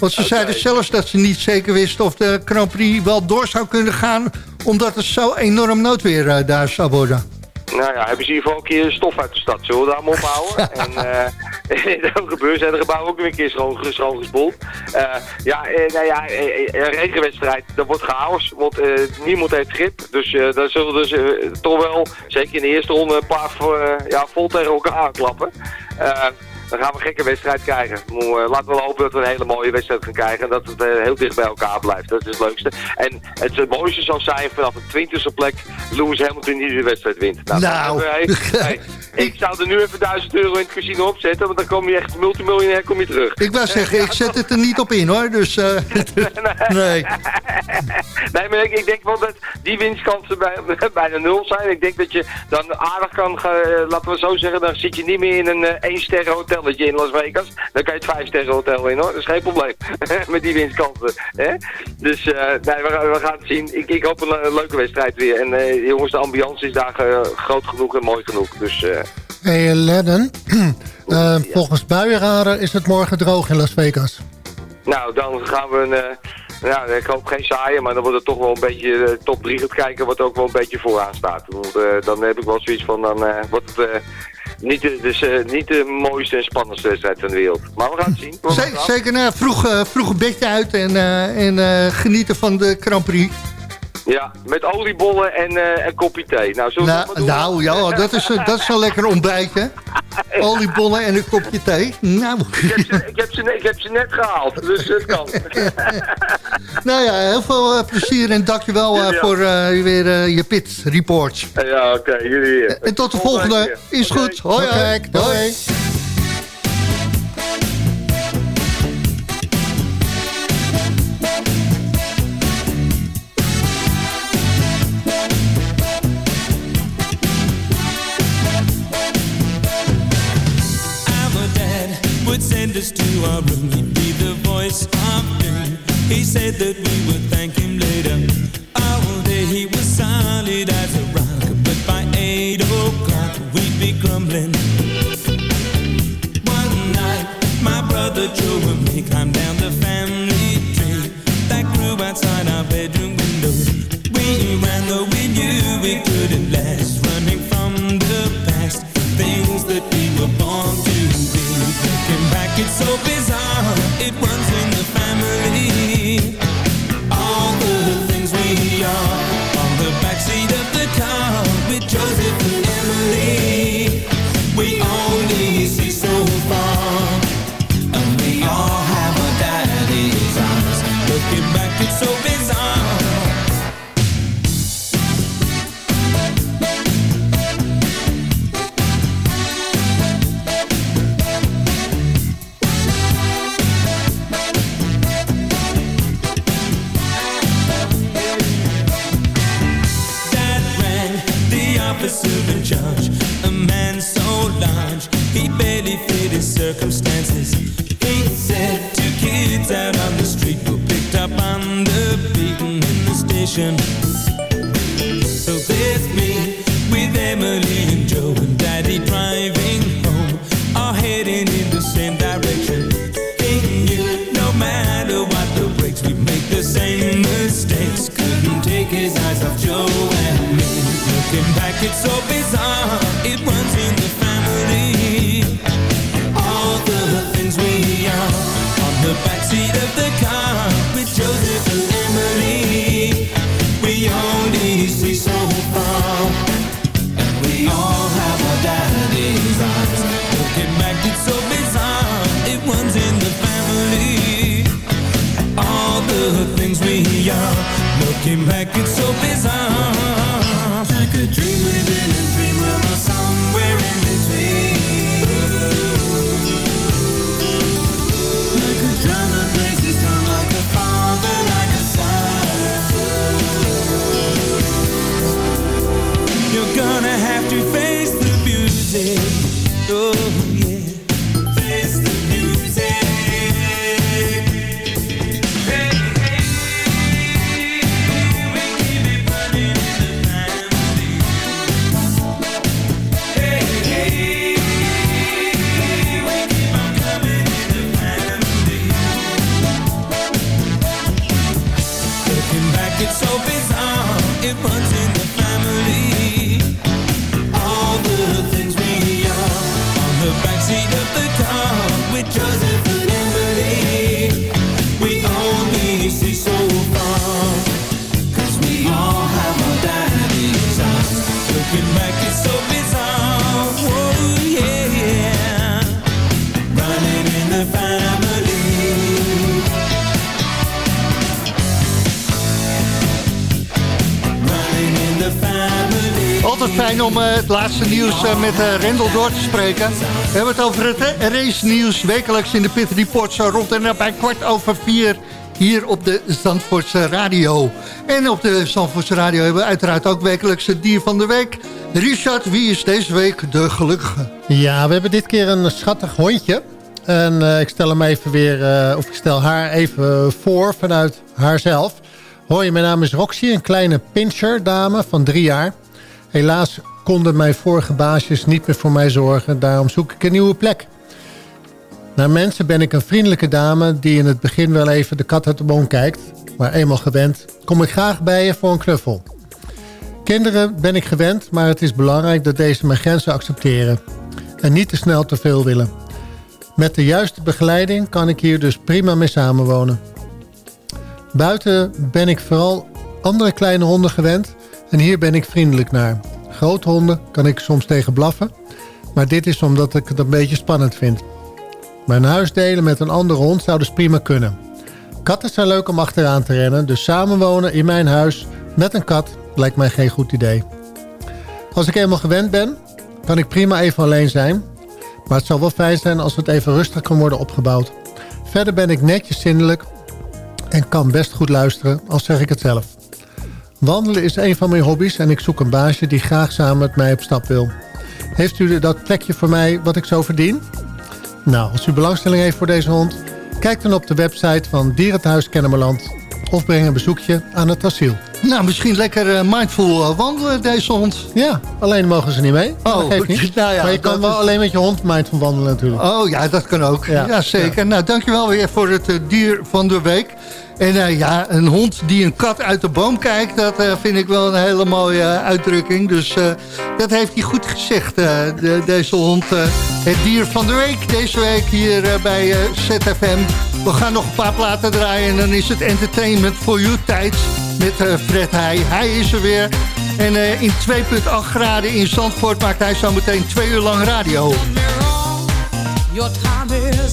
Want ze zeiden zelfs dat ze niet zeker wisten of de Grand Prix wel door zou kunnen gaan. Omdat het zo enorm noodweer eh, daar zou worden. Nou ja, hebben ze hier een keer stof uit de stad. Zullen we daar maar ophouden? (laughs) en eh (laughs) dat gebeurt. Zijn de gebouwen ook weer een keer schoon, schoongespoeld. Eh ja, eh, nou ja, eh, een regenwedstrijd, dat wordt chaos. Want niemand heeft grip. Dus eh daar zullen dus toch wel, zeker in de eerste ronde, een paar ja, vol tegen elkaar aanklappen. Dan gaan we een gekke wedstrijd krijgen. Eh, laten we hopen dat we een hele mooie wedstrijd gaan krijgen. En dat het eh, heel dicht bij elkaar blijft. Dat is het leukste. En het, mooiste zal zijn vanaf de 20e plek Lewis Hamilton die de wedstrijd wint. Nou. (laughs) hey, ik zou er nu even 1000 euro in het casino opzetten. Want dan kom je echt multimiljonair kom je terug. Ik wou zeggen, ik zet het er niet op in hoor. Dus eh, (laughs) nee. Nee, maar ik, ik denk wel dat die winstkansen bij, (laughs) bijna nul zijn. Ik denk dat je dan aardig kan, ge- laten we zo zeggen, dan zit je niet meer in een eh, één sterren hotelletje in Las Vegas. Dan kan je het vijf sterren hotel in hoor, dat is geen probleem. (laughs) Met die winstkansen. Hè? Dus eh, nee, we, gaan- we gaan het zien. Ik, ik hoop een, le- leuke wedstrijd weer. En eh, jongens, de ambiance is daar eh, groot genoeg en mooi genoeg. Dus eh, Hey Lennon, (clears throat) eh, volgens buienradar is het morgen droog in Las Vegas. Nou, dan gaan we een... eh, ja, ik hoop geen saaie, maar dan wordt het toch wel een beetje eh, top 3 gaat kijken, wat ook wel een beetje vooraan staat. Want eh, dan heb ik wel zoiets van, dan eh, wordt het eh, niet, de, dus, eh, niet de mooiste en spannendste wedstrijd van de wereld. Maar we gaan het zien. Zeker nou, vroeg, eh, vroeg een bedje uit en, eh, en genieten van de Grand Prix. Ja, met oliebollen en eh, een kopje thee. Nou, dat Nou, nou ja, dat is, dat is een lekker ontbijtje. (laughs) Oliebollen en een kopje thee. Nou, Ik heb, ze, ik, heb ze, net- ik heb ze net gehaald, dus het kan. (laughs) nou ja, heel veel eh, plezier en dankjewel eh Ja. voor eh, weer eh, je pit reports. ja, oké, jullie hier. En tot de volgende. Is goed. Hoi, Oké, hoi. doei. Hoi. Send to our room. He'd be the voice of doom. He said that we would station So there's me with Emily and Joe And Daddy driving home. All heading in the same direction. He knew no matter what the breaks We make the same mistakes? Couldn't take his eyes off Joe and me. Looking back Looking back, it's so bizarre. Fijn om eh, het laatste nieuws eh, met eh, Rendel door te spreken. We hebben het over het race nieuws wekelijks in de Pit Report. Zo rond en bij kwart over vier hier op de Zandvoortse Radio. En op de Zandvoortse Radio hebben we uiteraard ook wekelijks het dier van de week. Richard, wie is deze week de gelukkige? Ja, we hebben dit keer een schattig hondje. En ik stel hem even weer, of ik stel haar even voor vanuit haarzelf. Hoi, mijn naam is Roxy, een kleine pincher dame van drie jaar. Helaas konden mijn vorige baasjes niet meer voor mij zorgen. Daarom zoek ik een nieuwe plek. Naar mensen ben ik een vriendelijke dame die in het begin wel even de kat uit de boom kijkt. Maar eenmaal gewend kom ik graag bij je voor een knuffel. Kinderen ben ik gewend, maar het is belangrijk dat deze mijn grenzen accepteren. En niet te snel te veel willen. Met de juiste begeleiding kan ik hier dus prima mee samenwonen. Buiten ben ik vooral andere kleine honden gewend en hier ben ik vriendelijk naar. Grote honden kan ik soms tegen blaffen, maar dit is omdat ik het een beetje spannend vind. Mijn huis delen met een andere hond zou dus prima kunnen. Katten zijn leuk om achteraan te rennen, dus samenwonen in mijn huis met een kat lijkt mij geen goed idee. Als ik eenmaal gewend ben, kan ik prima even alleen zijn, maar het zal wel fijn zijn als het even rustig kan worden opgebouwd. Verder ben ik netjes zindelijk en kan best goed luisteren, al zeg ik het zelf. Wandelen is een van mijn hobby's en ik zoek een baasje die graag samen met mij op stap wil. Heeft u dat plekje voor mij wat ik zo verdien? Nou, als u belangstelling heeft voor deze hond... kijk dan op de website van Dierenthuis Kennemerland... of breng een bezoekje aan het asiel. Nou, misschien lekker eh, mindful eh, wandelen, deze hond. Ja, alleen mogen ze niet mee. Oh, dat (laughs) niet. nou ja, maar je kan wel is- alleen met je hond mindful wandelen natuurlijk. Oh ja, dat kan ook. Ja, Ja, zeker. Nou, dankjewel weer voor het eh, dier van de week. En eh, ja, een hond die een kat uit de boom kijkt... dat eh, vind ik wel een hele mooie eh, uitdrukking. Dus dat heeft hij goed gezegd, de- deze hond. het dier van de week, deze week hier bij ZFM. We gaan nog een paar platen draaien... en dan is het Entertainment for You tijd met Fred Heij. Hij is er weer. En in 2,8 graden in Zandvoort maakt hij zo meteen twee uur lang radio. Your time is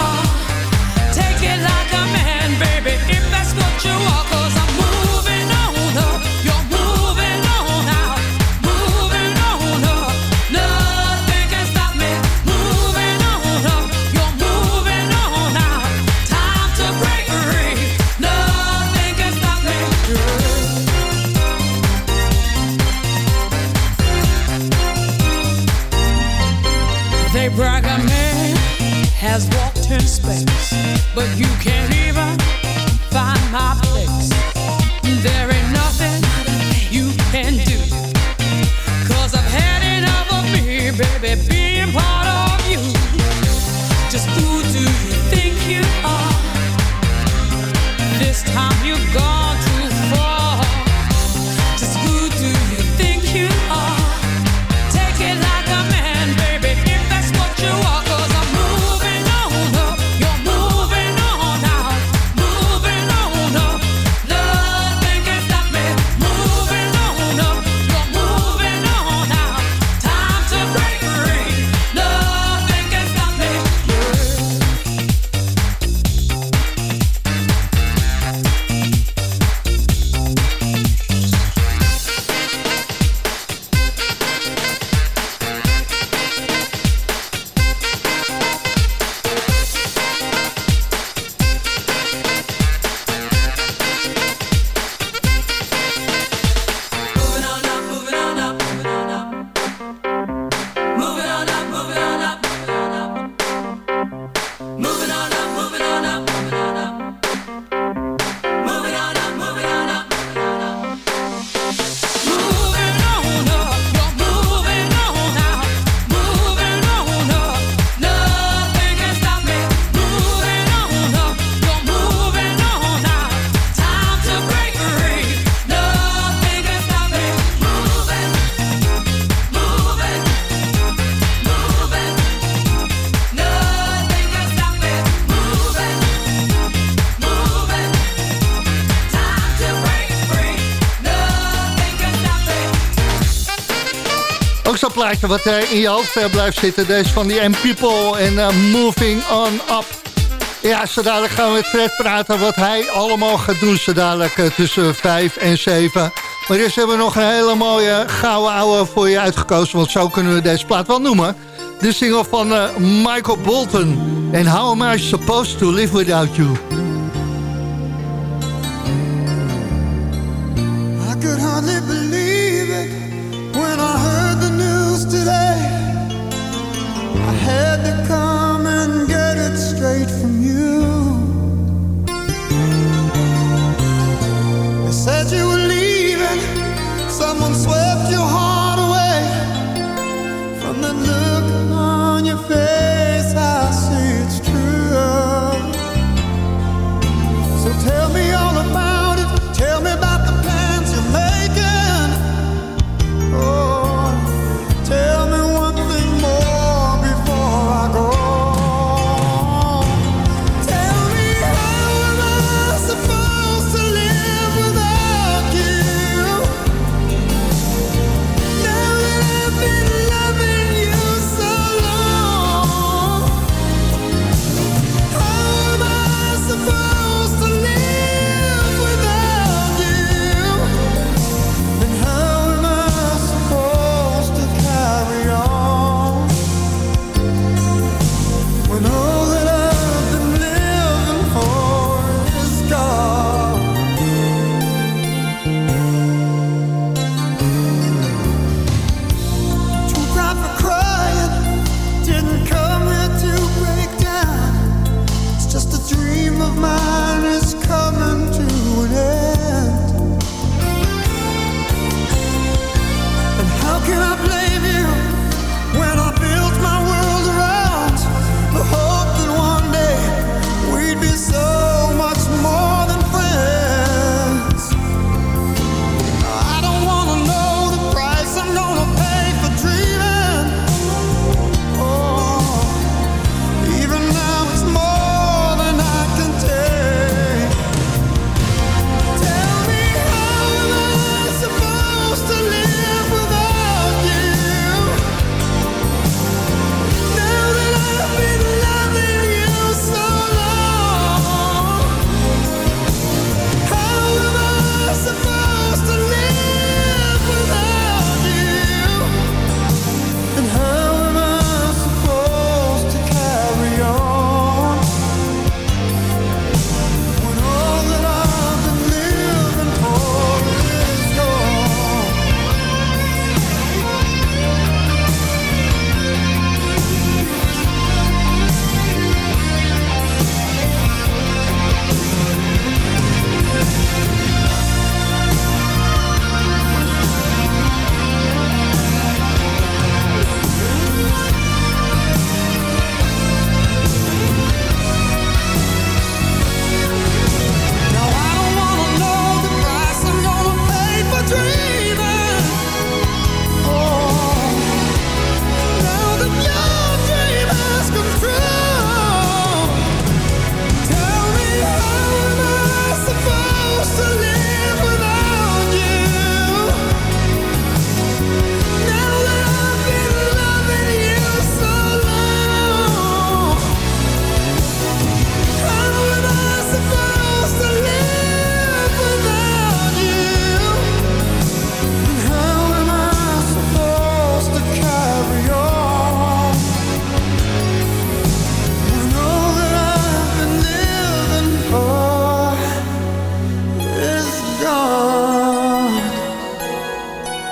Has walked in space, but you can't even find my place. There plaatje wat eh, in je hoofd eh, blijft zitten. Deze van die M-People en eh, Moving On Up. Ja, zo dadelijk gaan we met Fred praten wat hij allemaal gaat doen. Zo dadelijk tussen 5 en 7. Maar eerst hebben we nog een hele mooie gouden ouwe voor je uitgekozen. Want zo kunnen we deze plaat wel noemen. De single van Michael Bolton. En How Am I Supposed to Live Without You?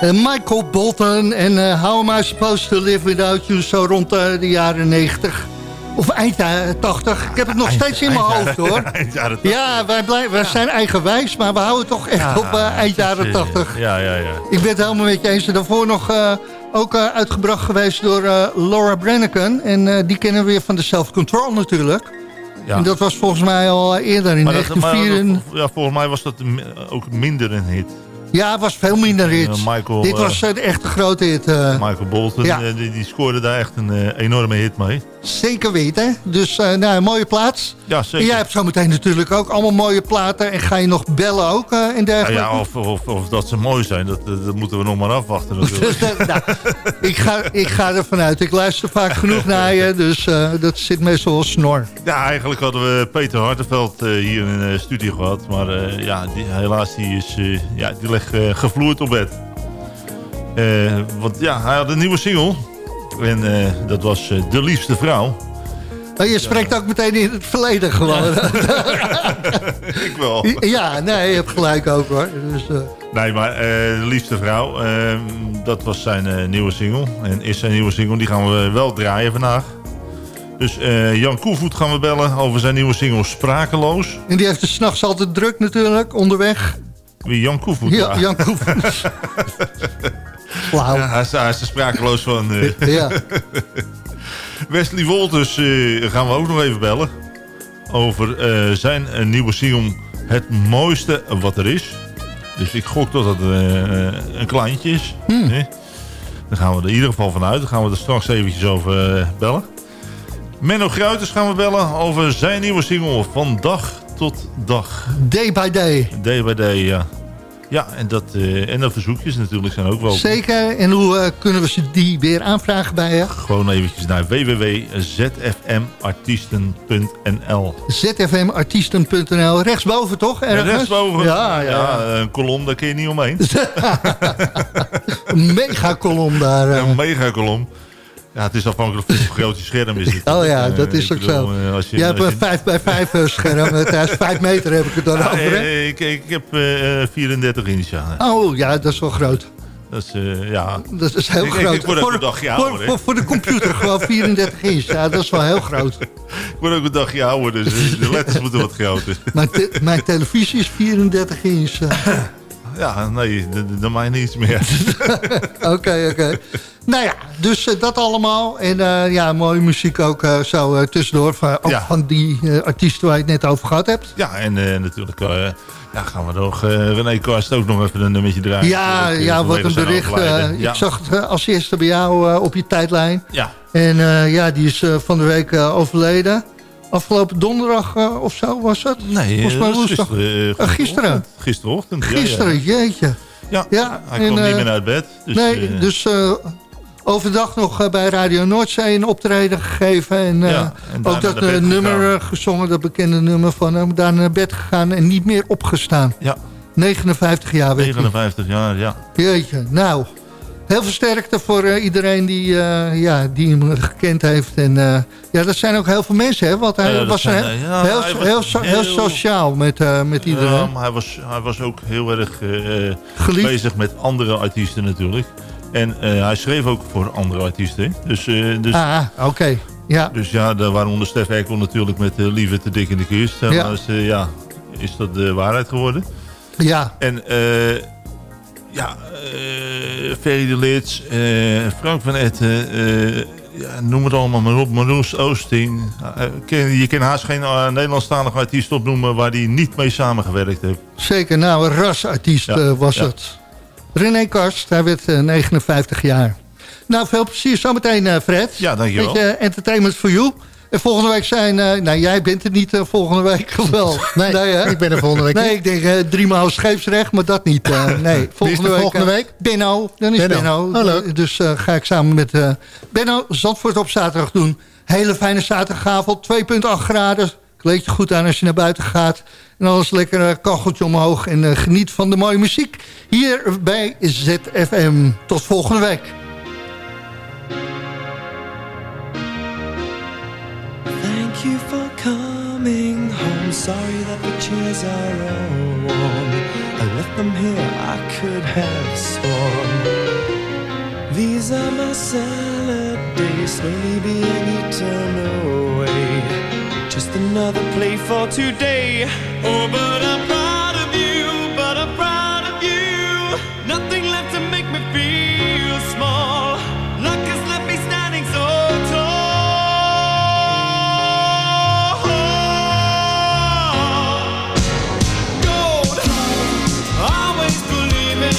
Eh, Michael Bolton en eh, How Am I Supposed to Live Without You... zo rond eh, de jaren 90. Of eind jaren 80. Ik heb het nog steeds in mijn hoofd, hoor. (laughs) Eind jaren Ja, wij, blijven, wij zijn eigenwijs, maar we houden toch echt op eind jaren 80. Ja, ja, ja. Ik ben het helemaal met je eens. En daarvoor nog ook uitgebracht geweest door Laura Branigan. En die kennen we weer van de Self Control natuurlijk. Ja. En dat was volgens mij al eerder in Maar dat- maar 1994. dat- ja, volgens mij was dat ook minder een hit. Ja, het was veel minder hit. Eh, Michael, Dit eh, was eh, de echte grote hit. eh. Michael Bolton, Ja. eh, die, die scoorde daar echt een eh, enorme hit mee. Zeker weten. Dus eh, nou, een mooie plaats. Ja, En zeker. jij hebt zometeen natuurlijk ook allemaal mooie platen. En ga je nog bellen ook eh en Nou dergelijke? ja, of, of, of dat ze mooi zijn, dat, eh, dat moeten we nog maar afwachten (laughs) natuurlijk. nou, ik, ga, ik ga er vanuit. Ik luister vaak genoeg (laughs) naar je. Dus eh, dat zit meestal wel snor. Ja, eigenlijk hadden we Peter Hartenveld eh, hier in de studio gehad. Maar eh, ja, die, helaas die is, eh, ja, die eh, gevloerd op bed. Eh, want ja, hij had een nieuwe single. En eh, dat was De Liefste Vrouw. Maar je spreekt ook meteen in het verleden gewoon. (laughs) Ik wel. ja, nee, je hebt gelijk ook hoor. Dus, Nee, maar De Liefste Vrouw, eh, dat was zijn nieuwe single. En is zijn nieuwe single, die gaan we wel draaien vandaag. Dus Jan Koevoet gaan we bellen over zijn nieuwe single Sprakeloos. en die heeft de s'nachts altijd druk natuurlijk, onderweg. Wie Jan Koevoet? Ja, Jan. (laughs) Wauw. Ja, hij, is, hij is er sprakeloos van. eh. (laughs) Ja. Wesley Wolters eh, gaan we ook nog even bellen. Over eh, zijn nieuwe single Het mooiste wat er is. Dus ik gok dat het een kleintje is. Hè? Daar gaan we er in ieder geval vanuit. Daar gaan we er straks eventjes over bellen. Menno Gruiters gaan we bellen over zijn nieuwe single Van Dag tot Dag. Day by day. Day by day, ja. Ja, en, dat, eh, en de verzoekjes natuurlijk zijn ook wel... Zeker. En hoe eh, kunnen we ze die weer aanvragen bij je? Gewoon eventjes naar www.zfmartiesten.nl zfmartiesten.nl. Rechtsboven toch? Ergens? Rechtsboven. Ja, ja. een kolom, daar kun je niet omheen. (laughs) Een megakolom daar. eh. Een megakolom. Ja, het is afhankelijk van hoe groot je scherm is. natuurlijk. (laughs) Oh ja, Eh, dat is ik ook bedoel, zo. eh, Als je, Jij hebt een 5 bij 5 scherm. Het is 5 meter heb ik het dan Ja, over. hè? eh, ik, ik heb eh, 34 inch, ja. Oh ja, dat is wel groot. Dat is, ja. Dat is heel Ik- groot. ik word ook een dagje voor, ouder, voor, voor de computer gewoon 34 inch. Ja, dat is wel heel groot. (laughs) Ik word ook een dagje ouder, dus de letters moeten wat groter. (laughs) Mijn, te- mijn televisie is 34 inch. Ja, nee, dan mij niets meer. Oké, oké. Nou ja, dus eh, dat allemaal. En eh, ja, mooie muziek ook eh, zo tussendoor. Van, ook Ja. van die artiesten waar je het net over gehad hebt. Ja, en natuurlijk ja, gaan we nog René Karst ook nog even een nummertje draaien. Ja, ja wat een bericht. ja. Ik zag het als eerste bij jou op je tijdlijn. Ja. En ja, die is van de week overleden. Afgelopen donderdag of zo was het? Nee, Volgens mij woensdag. gisteren, gisteren? Gisterochtend. ja, ja. Gisteren, jeetje. Ja, hij en, kwam niet meer uit bed. Dus, nee, dus overdag nog eh, bij Radio Noordzee een optreden gegeven. En, eh, Ja, en daarna ook dat eh, nummer gegaan. gezongen, dat bekende nummer van hem. Daar naar bed gegaan en niet meer opgestaan. Ja. 59 jaar werd hij. 59 jaar, ja. Jeetje, nou. Heel veel sterkte voor iedereen die, ja, die hem gekend heeft. En ja, dat zijn ook heel veel mensen, hè? Want hij was, zijn, ja, heel, hij was heel, so- heel heel- sociaal met, met iedereen. Ja, maar hij was, hij was ook heel erg bezig met andere artiesten natuurlijk. En eh, hij schreef ook voor andere artiesten. Dus, eh, dus, ah, oké. Ja. dus ja, daar waaronder Stef Ekkel natuurlijk met uh, Lieve te dik in de kist. Ja. Eh, ja, is dat de waarheid geworden. Ja, En eh, ja, eh Ferry de Lits, eh, Frank van Etten, eh, ja, noem het allemaal maar op. Marloes Oosting. Eh, ken- je kan haast geen uh, Nederlandstalige artiest opnoemen waar hij niet mee samengewerkt heeft. zeker. Nou, een rasartiest Ja, eh, was ja. het. René Karst, hij werd eh, 59 jaar. Nou, veel plezier zometeen, eh Fred. Ja, dankjewel. Beetje eh, entertainment for you. En volgende week zijn... eh, nou, jij bent er niet eh, volgende week, of wel? (laughs) Nee, hè? ik ben er volgende week Nee, niet. ik denk eh, drie maal scheepsrecht, maar dat niet. eh, (laughs) nee, volgende week, volgende eh, week? Benno, dan is Benno. Benno. Oh. Dus eh, ga ik samen met eh, Benno Zandvoort op zaterdag doen. Hele fijne zaterdagavond, 2,8 graden. Kleed je goed aan als je naar buiten gaat. En alles lekker eh, kacheltje omhoog. En eh, geniet van de mooie muziek. Hier bij ZFM. Tot volgende week. Thank you for coming home. Sorry that the chairs are all warm. I left them here, I could have sworn. These are my salad days, slowly being. Just another play for today. Oh, but I'm proud of you, but I'm proud of you. Nothing left to make me feel small. Luck has left me standing so tall. Gold, always believing.